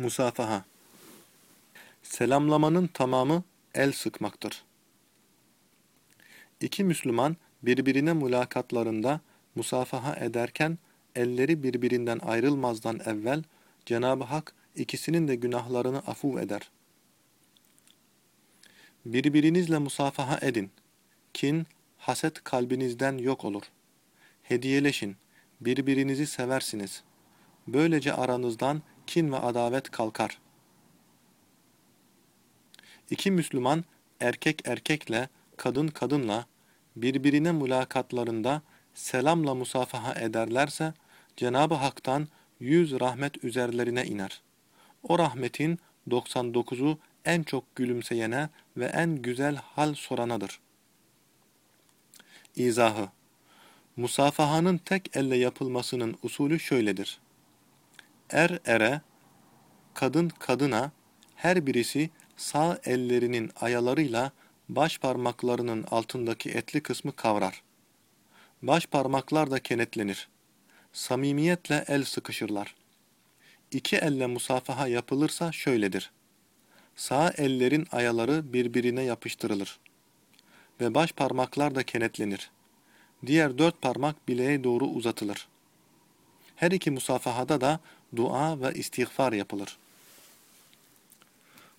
Musafaha Selamlamanın tamamı el sıkmaktır. İki Müslüman birbirine mülakatlarında musafaha ederken elleri birbirinden ayrılmazdan evvel Cenab-ı Hak ikisinin de günahlarını afu eder. Birbirinizle musafaha edin. Kin, haset kalbinizden yok olur. Hediyeleşin, birbirinizi seversiniz. Böylece aranızdan kin ve adavet kalkar. İki Müslüman erkek erkekle, kadın kadınla birbirine mülakatlarında selamla musafaha ederlerse Cenab-ı Hak'tan yüz rahmet üzerlerine iner. O rahmetin 99'u en çok gülümseyene ve en güzel hal soranadır. İzahı Musafahanın tek elle yapılmasının usulü şöyledir. Er ere, kadın kadına, her birisi sağ ellerinin ayalarıyla baş parmaklarının altındaki etli kısmı kavrar. Baş parmaklar da kenetlenir. Samimiyetle el sıkışırlar. İki elle musafaha yapılırsa şöyledir. Sağ ellerin ayaları birbirine yapıştırılır. Ve baş parmaklar da kenetlenir. Diğer dört parmak bileğe doğru uzatılır. Her iki musafahada da dua ve istiğfar yapılır.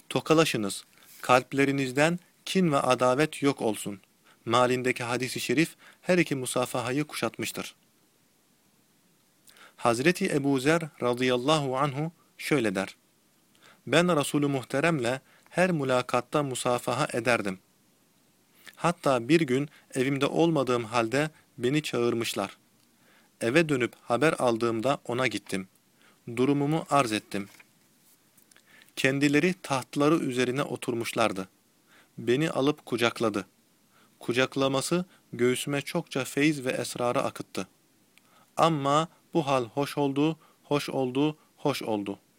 Tokalaşınız, kalplerinizden kin ve adavet yok olsun. Malindeki hadisi şerif her iki musafahayı kuşatmıştır. Hazreti Ebu Zer radıyallahu anhu şöyle der. Ben Resulü Muhterem'le her mülakatta musafaha ederdim. Hatta bir gün evimde olmadığım halde beni çağırmışlar. Eve dönüp haber aldığımda ona gittim. Durumumu arz ettim. Kendileri tahtları üzerine oturmuşlardı. Beni alıp kucakladı. Kucaklaması göğsüme çokça feyiz ve esrarı akıttı. Ama bu hal hoş oldu, hoş oldu, hoş oldu.''